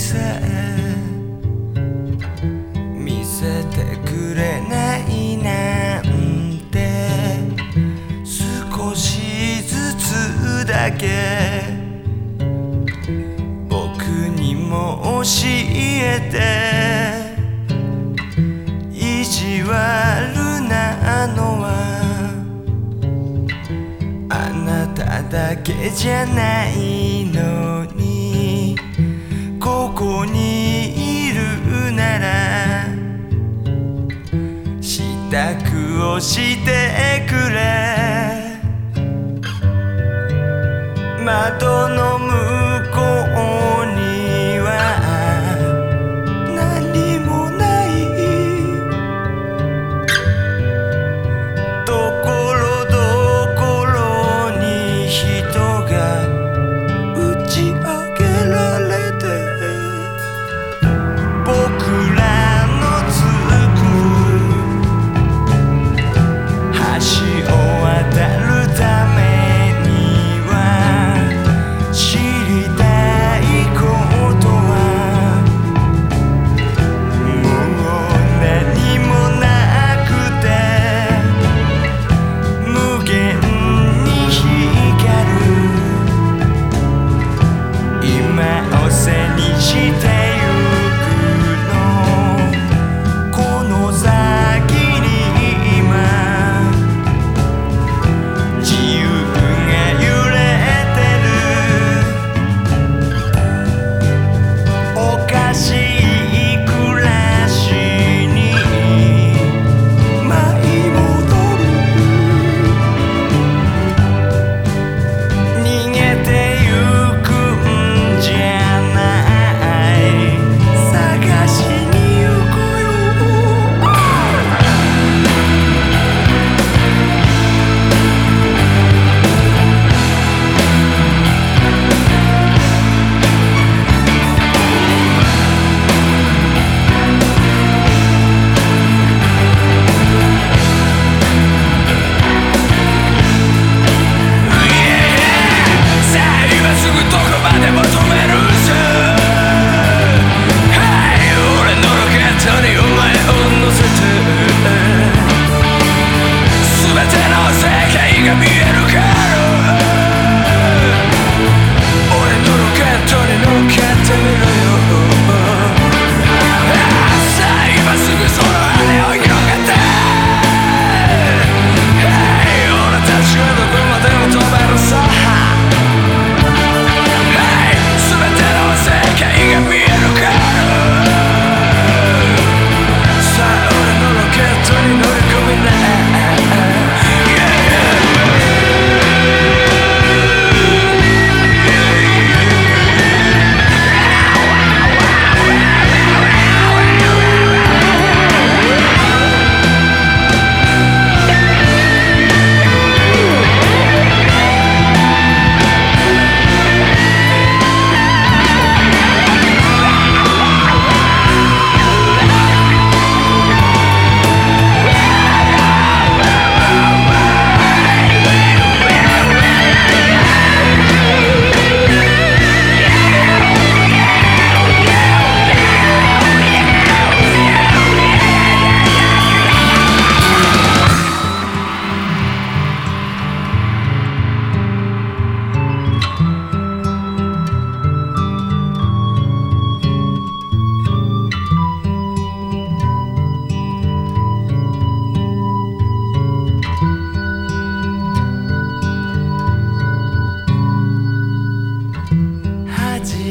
さえ見せてくれないなんて少しずつだけ僕にも教えて意地悪なのはあなただけじゃないのにここにいるなら支度をしてくれ。窓の向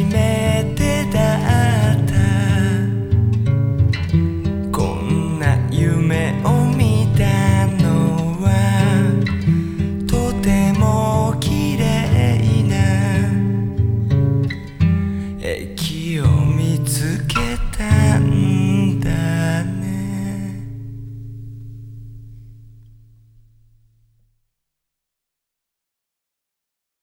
めて